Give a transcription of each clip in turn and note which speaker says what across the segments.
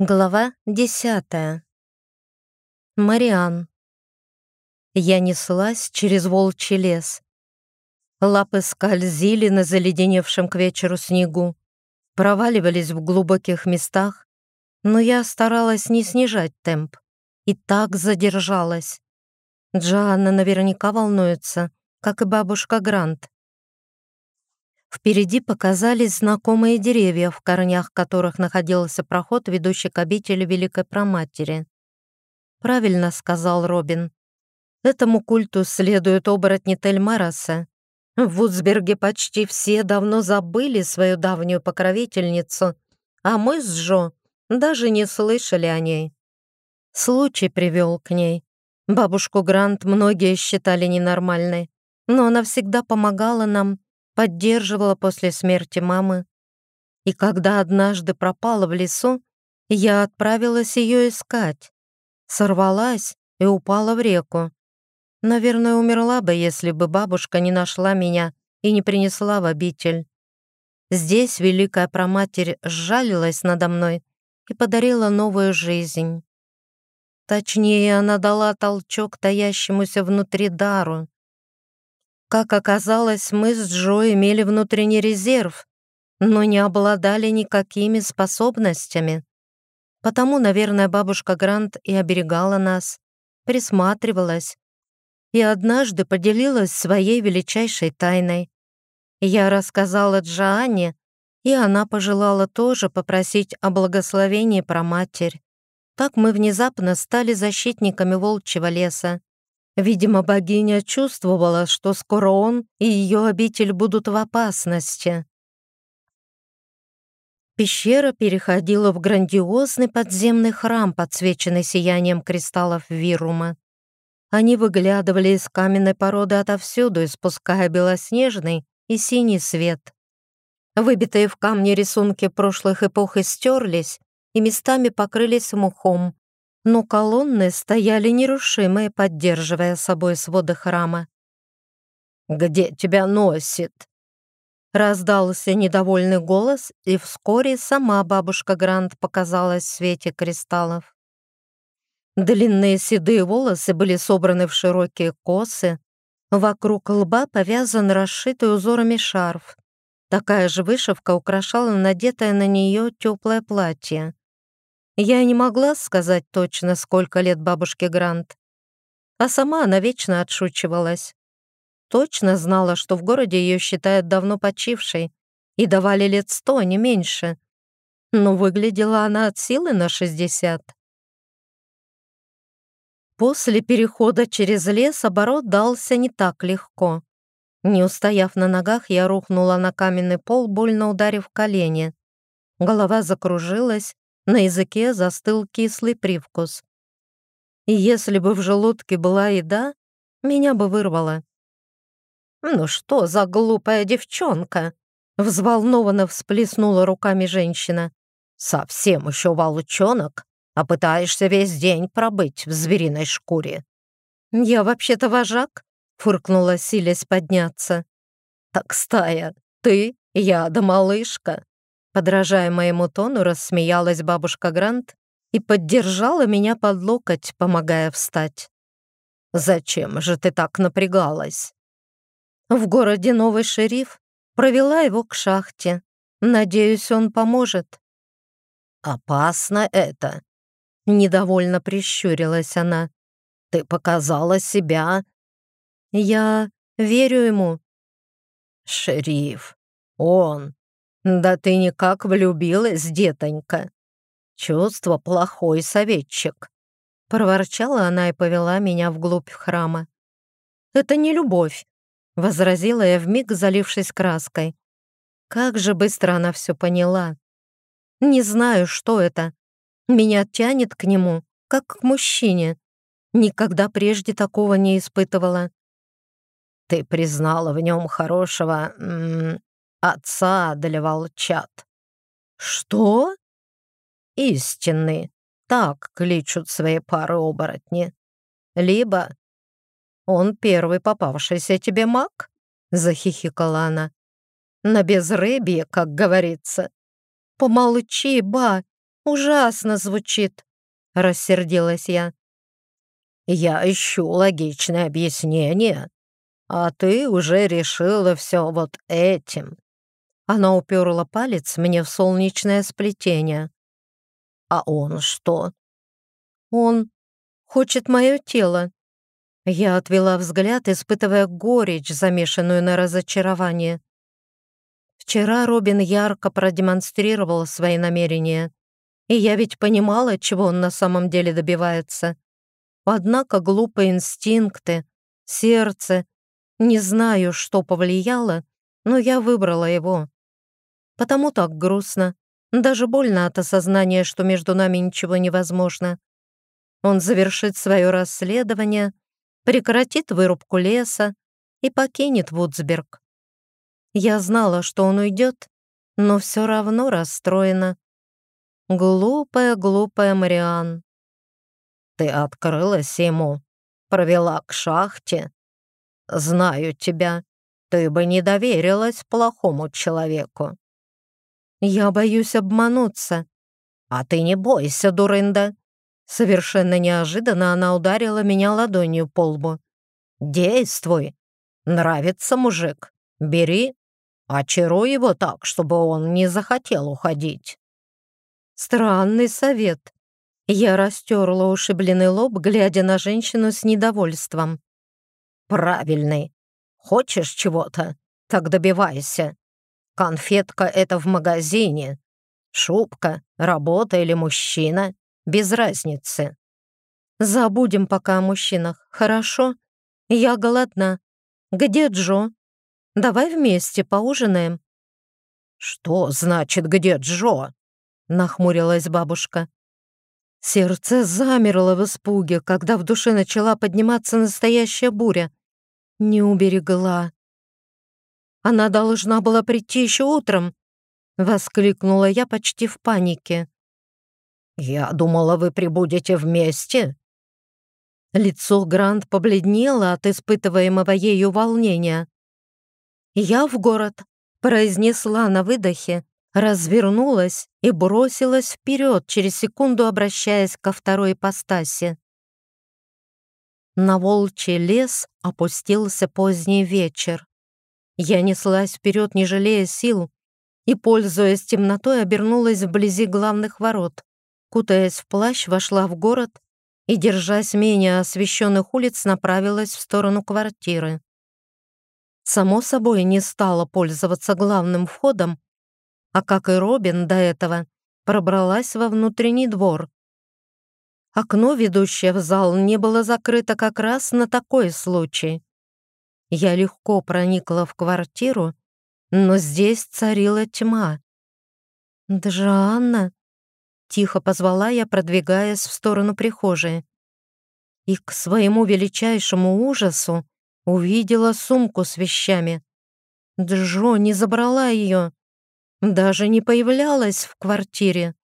Speaker 1: Глава десятая. Мариан. Я неслась через волчий лес. Лапы скользили на заледеневшем к вечеру снегу, проваливались в глубоких местах, но я старалась не снижать темп и так задержалась. Джоанна наверняка волнуется, как и бабушка Грант. Впереди показались знакомые деревья, в корнях которых находился проход, ведущий к обители Великой Проматери. «Правильно», — сказал Робин. «Этому культу следуют оборотни Тельмараса. В Вудсберге почти все давно забыли свою давнюю покровительницу, а мы с Джо даже не слышали о ней. Случай привел к ней. Бабушку Грант многие считали ненормальной, но она всегда помогала нам поддерживала после смерти мамы. И когда однажды пропала в лесу, я отправилась ее искать. Сорвалась и упала в реку. Наверное, умерла бы, если бы бабушка не нашла меня и не принесла в обитель. Здесь Великая Проматерь сжалилась надо мной и подарила новую жизнь. Точнее, она дала толчок таящемуся внутри дару. Как оказалось, мы с Джо имели внутренний резерв, но не обладали никакими способностями. Потому, наверное, бабушка Грант и оберегала нас, присматривалась и однажды поделилась своей величайшей тайной. Я рассказала Джоанне, и она пожелала тоже попросить о благословении про матерь. Так мы внезапно стали защитниками волчьего леса. Видимо, богиня чувствовала, что скоро он и ее обитель будут в опасности. Пещера переходила в грандиозный подземный храм, подсвеченный сиянием кристаллов Вирума. Они выглядывали из каменной породы отовсюду, испуская белоснежный и синий свет. Выбитые в камне рисунки прошлых эпох истерлись и местами покрылись мухом, но колонны стояли нерушимые, поддерживая собой своды храма. «Где тебя носит?» Раздался недовольный голос, и вскоре сама бабушка Грант показалась в свете кристаллов. Длинные седые волосы были собраны в широкие косы, вокруг лба повязан расшитый узорами шарф. Такая же вышивка украшала надетое на нее теплое платье. Я не могла сказать точно, сколько лет бабушке Грант. А сама она вечно отшучивалась. Точно знала, что в городе ее считают давно почившей и давали лет сто, не меньше. Но выглядела она от силы на шестьдесят. После перехода через лес оборот дался не так легко. Не устояв на ногах, я рухнула на каменный пол, больно ударив колени. Голова закружилась, на языке застыл кислый привкус. И если бы в желудке была еда, меня бы вырвало. «Ну что за глупая девчонка?» Взволнованно всплеснула руками женщина. «Совсем еще волчонок, а пытаешься весь день пробыть в звериной шкуре». «Я вообще-то вожак», — фыркнула, силясь подняться. «Так, стая, ты, я да малышка. Подражая моему тону, рассмеялась бабушка Грант и поддержала меня под локоть, помогая встать. «Зачем же ты так напрягалась?» «В городе новый шериф. Провела его к шахте. Надеюсь, он поможет».
Speaker 2: «Опасно это», —
Speaker 1: недовольно прищурилась она.
Speaker 2: «Ты показала себя».
Speaker 1: «Я верю ему».
Speaker 2: «Шериф, он, «Да ты никак влюбилась, детонька. Чувство плохой советчик».
Speaker 1: Проворчала она и повела меня вглубь храма. «Это не любовь», — возразила я вмиг, залившись краской. Как же быстро она все поняла. Не знаю, что это. Меня тянет к нему, как к мужчине. Никогда прежде такого не испытывала.
Speaker 2: Ты признала в нем хорошего отца для волчат.
Speaker 1: Что?
Speaker 2: Истинный. Так кличут свои пары оборотни. Либо он первый попавшийся тебе маг, захихикала она. На безрыбье, как говорится.
Speaker 1: Помолчи, ба, Ужасно звучит, рассердилась я.
Speaker 2: Я ищу логичное объяснение, а ты уже решила все вот этим. Она уперла палец мне в солнечное сплетение. А он что?
Speaker 1: Он хочет мое тело. Я отвела взгляд, испытывая горечь, замешанную на разочарование. Вчера Робин ярко продемонстрировал свои намерения, и я ведь понимала, чего он на самом деле добивается. Однако глупые инстинкты, сердце, не знаю, что повлияло, но я выбрала его. Потому так грустно, даже больно от осознания, что между нами ничего невозможно. Он завершит свое расследование, прекратит вырубку леса и покинет Вудсберг. Я знала, что он уйдет, но все равно расстроена. Глупая, глупая Мариан.
Speaker 2: Ты открылась ему, провела к шахте. Знаю тебя, ты бы не доверилась плохому человеку.
Speaker 1: Я боюсь обмануться.
Speaker 2: А ты не бойся, дурында. Совершенно неожиданно она ударила меня ладонью по лбу. Действуй. Нравится мужик. Бери. Очаруй его так, чтобы он не захотел уходить.
Speaker 1: Странный совет. Я растерла ушибленный лоб, глядя на женщину с недовольством.
Speaker 2: «Правильный. Хочешь чего-то? Так добивайся. Конфетка — это в магазине. Шубка, работа или мужчина — без разницы».
Speaker 1: «Забудем пока о мужчинах, хорошо? Я голодна. Где Джо? Давай вместе поужинаем».
Speaker 2: «Что значит «где Джо»?» — нахмурилась бабушка.
Speaker 1: Сердце замерло в испуге, когда в душе начала подниматься настоящая буря. Не уберегла. Она должна была прийти еще утром, воскликнула я почти в панике.
Speaker 2: Я думала, вы прибудете вместе.
Speaker 1: Лицо Грант побледнело от испытываемого ею волнения. «Я в город», — произнесла на выдохе, развернулась и бросилась вперед, через секунду обращаясь ко второй ипостаси. На волчий лес опустился поздний вечер. Я неслась вперед, не жалея сил, и, пользуясь темнотой, обернулась вблизи главных ворот. Кутаясь в плащ, вошла в город и, держась менее освещенных улиц, направилась в сторону квартиры. Само собой, не стала пользоваться главным входом, а как и Робин до этого, пробралась во внутренний двор. Окно, ведущее в зал, не было закрыто как раз на такой случай. Я легко проникла в квартиру, но здесь царила тьма. «Джоанна?» — тихо позвала я, продвигаясь в сторону прихожей. И к своему величайшему ужасу увидела сумку с вещами. Джо не забрала ее даже не появлялась в квартире.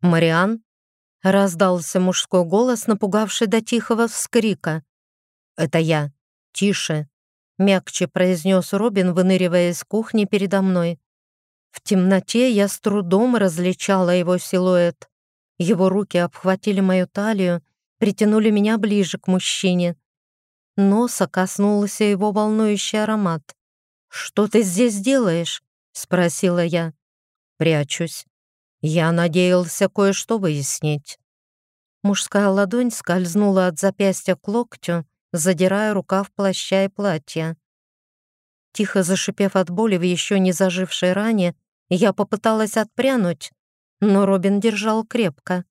Speaker 1: «Мариан?» — раздался мужской голос, напугавший до тихого вскрика. «Это я. Тише!» — мягче произнес Робин, выныривая из кухни передо мной. В темноте я с трудом различала его силуэт. Его руки обхватили мою талию, притянули меня ближе к мужчине. Носа коснулся его волнующий аромат. «Что ты здесь делаешь?» — спросила я. «Прячусь. Я надеялся кое-что выяснить». Мужская ладонь скользнула от запястья к локтю, задирая рукав плаща и платья. Тихо зашипев от боли в еще не зажившей ране, я попыталась отпрянуть, но Робин держал крепко.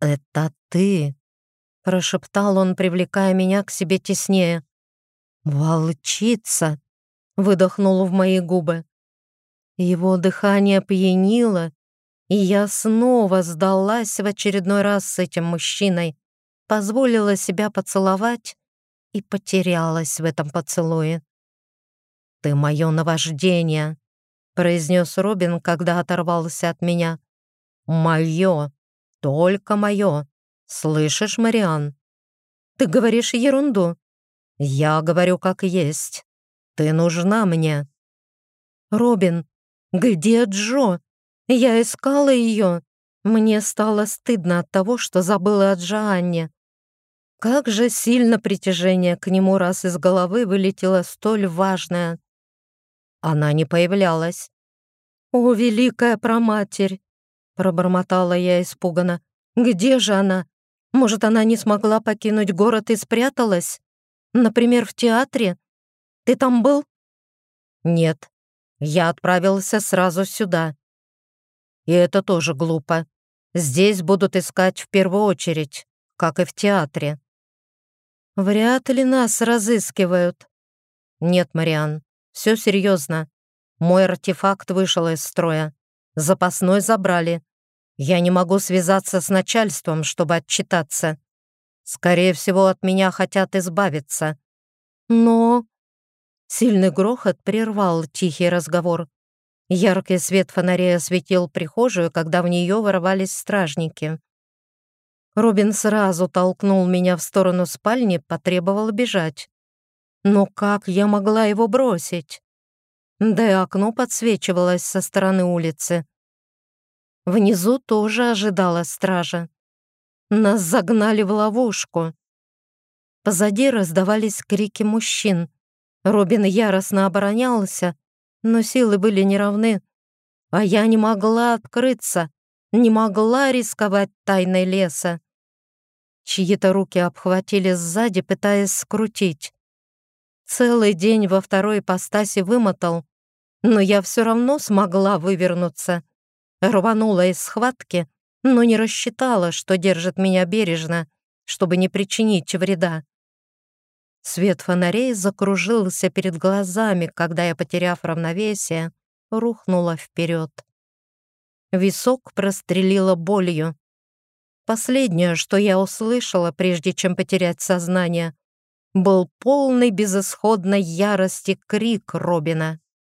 Speaker 1: «Это ты!» — прошептал он, привлекая меня к себе теснее. «Волчица!» выдохнул в мои губы. Его дыхание пьянило, и я снова сдалась в очередной раз с этим мужчиной, позволила себя поцеловать и потерялась в этом поцелуе. «Ты мое наваждение», — произнес Робин, когда оторвался от меня. «Мое, только мое. Слышишь, Мариан?» «Ты говоришь ерунду». «Я говорю как есть. Ты нужна мне». «Робин, где Джо?» Я искала ее. Мне стало стыдно от того, что забыла о Джоанне. Как же сильно притяжение к нему раз из головы вылетело столь важное. Она не появлялась. «О, великая проматерь!» — пробормотала я испуганно. «Где же она? Может, она не смогла покинуть город и спряталась? Например, в театре? Ты там был?» «Нет, я отправился сразу сюда. И это тоже глупо. Здесь будут искать в первую очередь, как и в театре. Вряд ли нас разыскивают. Нет, Мариан, все серьезно. Мой артефакт вышел из строя. Запасной забрали. Я не могу связаться с начальством, чтобы отчитаться. Скорее всего, от меня хотят избавиться. Но... Сильный грохот прервал тихий разговор. Яркий свет фонарей осветил прихожую, когда в нее ворвались стражники. Робин сразу толкнул меня в сторону спальни, потребовал бежать. Но как я могла его бросить? Да и окно подсвечивалось со стороны улицы. Внизу тоже ожидала стража. Нас загнали в ловушку. Позади раздавались крики мужчин. Робин яростно оборонялся, но силы были неравны. А я не могла открыться, не могла рисковать тайной леса. Чьи-то руки обхватили сзади, пытаясь скрутить. Целый день во второй ипостаси вымотал, но я все равно смогла вывернуться. Рванула из схватки, но не рассчитала, что держит меня бережно, чтобы не причинить вреда. Свет фонарей закружился перед глазами, когда я, потеряв равновесие, рухнула вперед. Висок прострелила болью. Последнее, что я услышала, прежде чем потерять сознание, был полный безысходной ярости крик Робина.